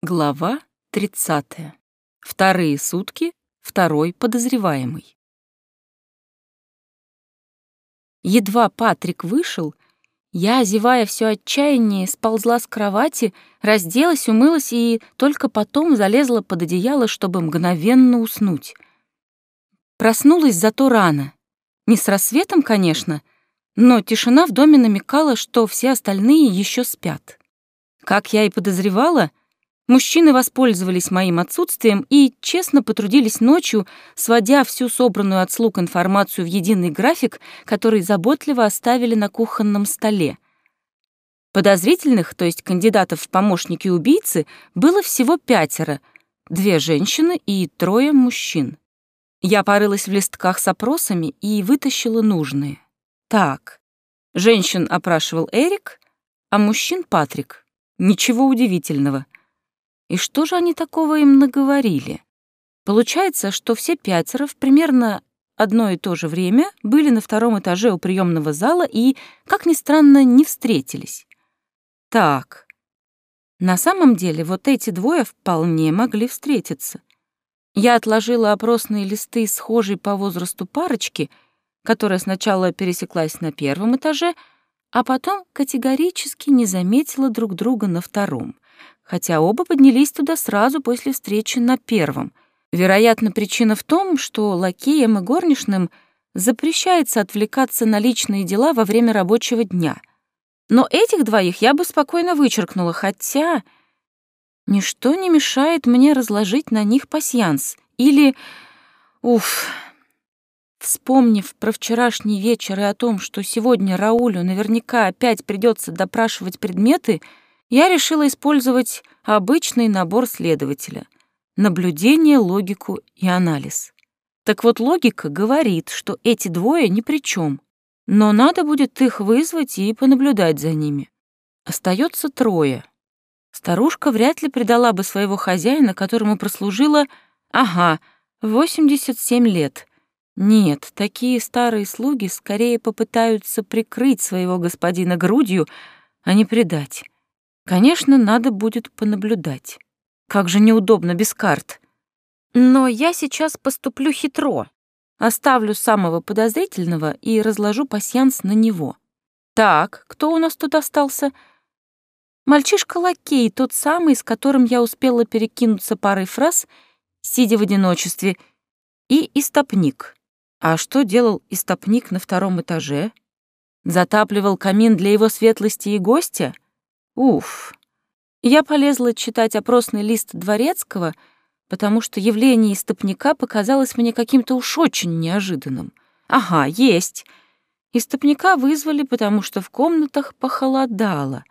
Глава 30. Вторые сутки, второй подозреваемый. Едва Патрик вышел, я, зевая все отчаяние, сползла с кровати, разделась, умылась и только потом залезла под одеяло, чтобы мгновенно уснуть. Проснулась зато рано. Не с рассветом, конечно, но тишина в доме намекала, что все остальные еще спят. Как я и подозревала, Мужчины воспользовались моим отсутствием и честно потрудились ночью, сводя всю собранную от слуг информацию в единый график, который заботливо оставили на кухонном столе. Подозрительных, то есть кандидатов в помощники убийцы, было всего пятеро, две женщины и трое мужчин. Я порылась в листках с опросами и вытащила нужные. Так, женщин опрашивал Эрик, а мужчин — Патрик. Ничего удивительного — и что же они такого им наговорили? Получается, что все пятеро в примерно одно и то же время были на втором этаже у приемного зала и, как ни странно, не встретились. Так, на самом деле вот эти двое вполне могли встретиться. Я отложила опросные листы схожей по возрасту парочки, которая сначала пересеклась на первом этаже, а потом категорически не заметила друг друга на втором — хотя оба поднялись туда сразу после встречи на первом. Вероятно, причина в том, что лакеям и горничным запрещается отвлекаться на личные дела во время рабочего дня. Но этих двоих я бы спокойно вычеркнула, хотя ничто не мешает мне разложить на них пасьянс. Или... Уф... Вспомнив про вчерашний вечер и о том, что сегодня Раулю наверняка опять придется допрашивать предметы, я решила использовать обычный набор следователя — наблюдение, логику и анализ. Так вот, логика говорит, что эти двое ни при чем, но надо будет их вызвать и понаблюдать за ними. Остается трое. Старушка вряд ли предала бы своего хозяина, которому прослужила, ага, 87 лет. Нет, такие старые слуги скорее попытаются прикрыть своего господина грудью, а не предать. Конечно, надо будет понаблюдать. Как же неудобно без карт. Но я сейчас поступлю хитро. Оставлю самого подозрительного и разложу пасьянс на него. Так, кто у нас тут остался? Мальчишка-лакей, тот самый, с которым я успела перекинуться парой фраз, сидя в одиночестве, и истопник. А что делал истопник на втором этаже? Затапливал камин для его светлости и гостя — Уф. Я полезла читать опросный лист Дворецкого, потому что явление истопника показалось мне каким-то уж очень неожиданным. Ага, есть. Истопника вызвали, потому что в комнатах похолодало.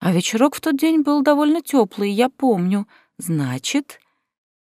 А вечерок в тот день был довольно теплый, я помню. Значит,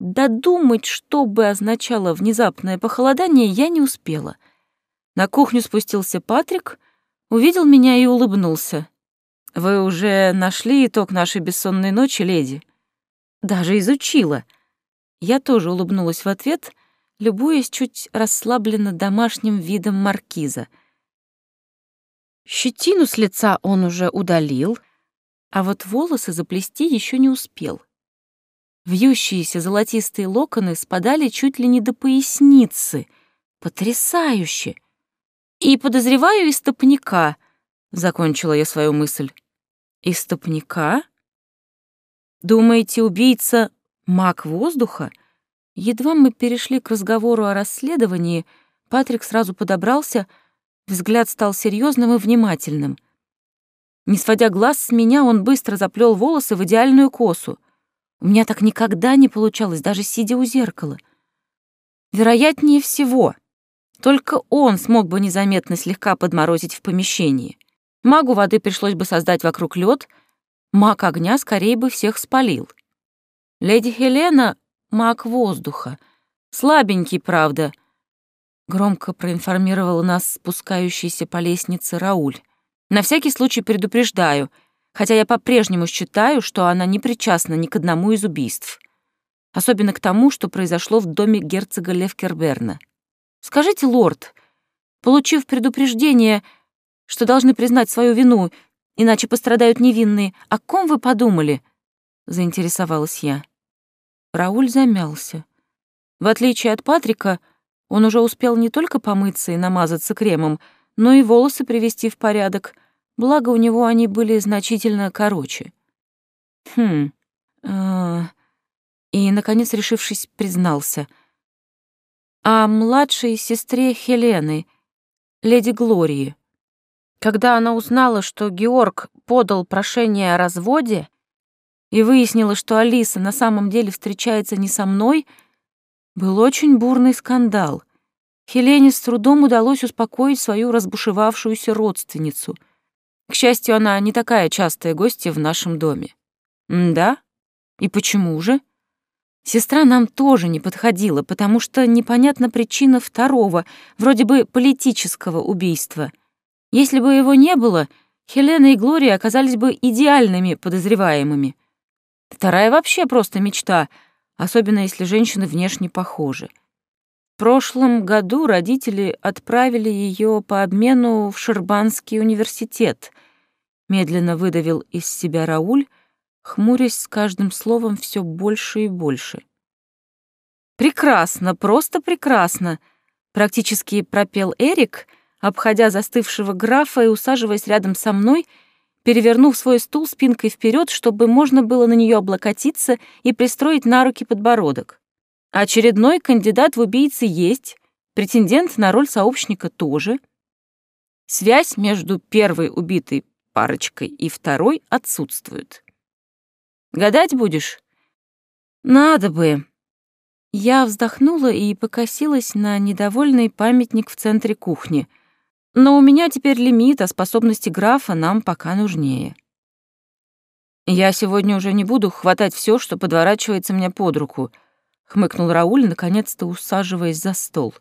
додумать, что бы означало внезапное похолодание, я не успела. На кухню спустился Патрик, увидел меня и улыбнулся. «Вы уже нашли итог нашей бессонной ночи, леди?» «Даже изучила». Я тоже улыбнулась в ответ, любуясь чуть расслабленно домашним видом маркиза. Щетину с лица он уже удалил, а вот волосы заплести еще не успел. Вьющиеся золотистые локоны спадали чуть ли не до поясницы. Потрясающе! И подозреваю истопника, — закончила я свою мысль. Истопника? Думаете, убийца — маг воздуха? Едва мы перешли к разговору о расследовании, Патрик сразу подобрался, взгляд стал серьезным и внимательным. Не сводя глаз с меня, он быстро заплел волосы в идеальную косу. У меня так никогда не получалось, даже сидя у зеркала. Вероятнее всего, только он смог бы незаметно слегка подморозить в помещении. Магу воды пришлось бы создать вокруг лед, маг огня скорее бы всех спалил. Леди Хелена — маг воздуха. Слабенький, правда. Громко проинформировал нас спускающийся по лестнице Рауль. На всякий случай предупреждаю, хотя я по-прежнему считаю, что она не причастна ни к одному из убийств. Особенно к тому, что произошло в доме герцога Левкерберна. Скажите, лорд, получив предупреждение, что должны признать свою вину, иначе пострадают невинные. О ком вы подумали? — заинтересовалась я. Рауль замялся. В отличие от Патрика, он уже успел не только помыться и намазаться кремом, но и волосы привести в порядок, благо у него они были значительно короче. Хм. Э и, наконец, решившись, признался. А младшей сестре Хелены, леди Глории, когда она узнала, что Георг подал прошение о разводе и выяснила, что Алиса на самом деле встречается не со мной, был очень бурный скандал. Хелене с трудом удалось успокоить свою разбушевавшуюся родственницу. К счастью, она не такая частая гостья в нашем доме. да? И почему же? Сестра нам тоже не подходила, потому что непонятна причина второго, вроде бы политического убийства. Если бы его не было, Хелена и Глория оказались бы идеальными подозреваемыми. Вторая вообще просто мечта, особенно если женщины внешне похожи. В прошлом году родители отправили ее по обмену в Шербанский университет. Медленно выдавил из себя Рауль, хмурясь с каждым словом все больше и больше. «Прекрасно, просто прекрасно!» — практически пропел Эрик, обходя застывшего графа и усаживаясь рядом со мной, перевернув свой стул спинкой вперед, чтобы можно было на нее облокотиться и пристроить на руки подбородок. Очередной кандидат в убийцы есть, претендент на роль сообщника тоже. Связь между первой убитой парочкой и второй отсутствует. Гадать будешь? Надо бы. Я вздохнула и покосилась на недовольный памятник в центре кухни. Но у меня теперь лимит, а способности графа нам пока нужнее. Я сегодня уже не буду хватать все, что подворачивается мне под руку, хмыкнул Рауль, наконец-то усаживаясь за стол.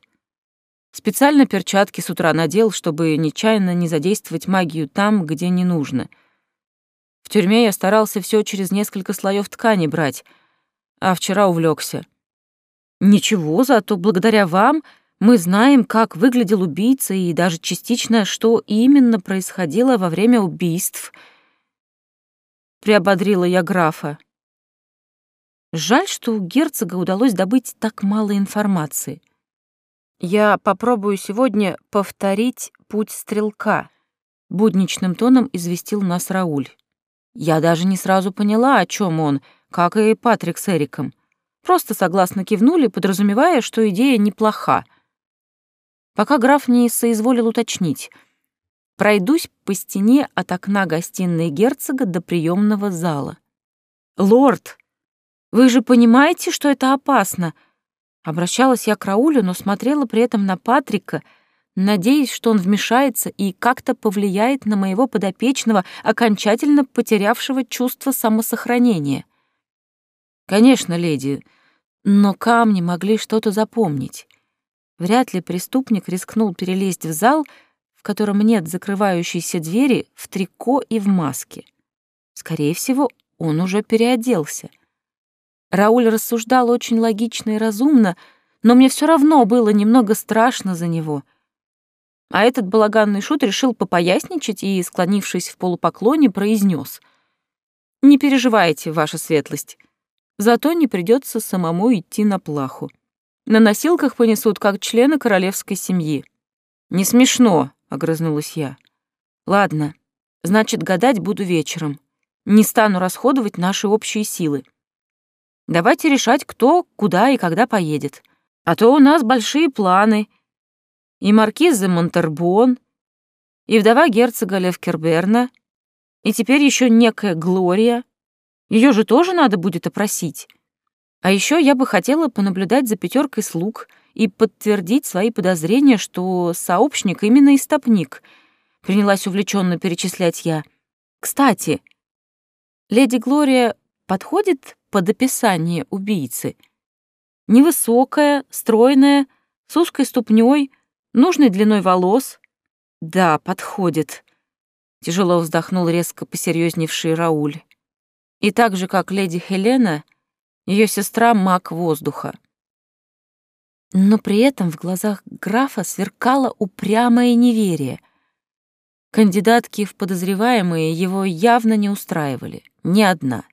Специально перчатки с утра надел, чтобы нечаянно не задействовать магию там, где не нужно — в тюрьме я старался все через несколько слоев ткани брать, а вчера увлекся. Ничего, зато благодаря вам мы знаем, как выглядел убийца и даже частично, что именно происходило во время убийств. Приободрила я графа. Жаль, что у герцога удалось добыть так мало информации. Я попробую сегодня повторить путь стрелка, будничным тоном известил нас Рауль. Я даже не сразу поняла, о чем он, как и Патрик с Эриком. Просто согласно кивнули, подразумевая, что идея неплоха. Пока граф не соизволил уточнить. Пройдусь по стене от окна гостиной герцога до приемного зала. «Лорд, вы же понимаете, что это опасно?» Обращалась я к Раулю, но смотрела при этом на Патрика — надеясь, что он вмешается и как-то повлияет на моего подопечного, окончательно потерявшего чувство самосохранения. Конечно, леди, но камни могли что-то запомнить. Вряд ли преступник рискнул перелезть в зал, в котором нет закрывающейся двери, в трико и в маске. Скорее всего, он уже переоделся. Рауль рассуждал очень логично и разумно, но мне все равно было немного страшно за него — а этот балаганный шут решил попоясничать и, склонившись в полупоклоне, произнес: «Не переживайте, ваша светлость. Зато не придется самому идти на плаху. На носилках понесут как члены королевской семьи». «Не смешно», — огрызнулась я. «Ладно, значит, гадать буду вечером. Не стану расходовать наши общие силы. Давайте решать, кто, куда и когда поедет. А то у нас большие планы — и маркиза Монтербон, и вдова герцога Левкерберна, и теперь еще некая Глория. Ее же тоже надо будет опросить. А еще я бы хотела понаблюдать за пятеркой слуг и подтвердить свои подозрения, что сообщник именно истопник. Принялась увлеченно перечислять я. Кстати, леди Глория подходит под описание убийцы. Невысокая, стройная, с узкой ступней — нужной длиной волос. Да, подходит. Тяжело вздохнул резко посерьезневший Рауль. И так же, как леди Хелена, ее сестра маг воздуха. Но при этом в глазах графа сверкало упрямое неверие. Кандидатки в подозреваемые его явно не устраивали, ни одна.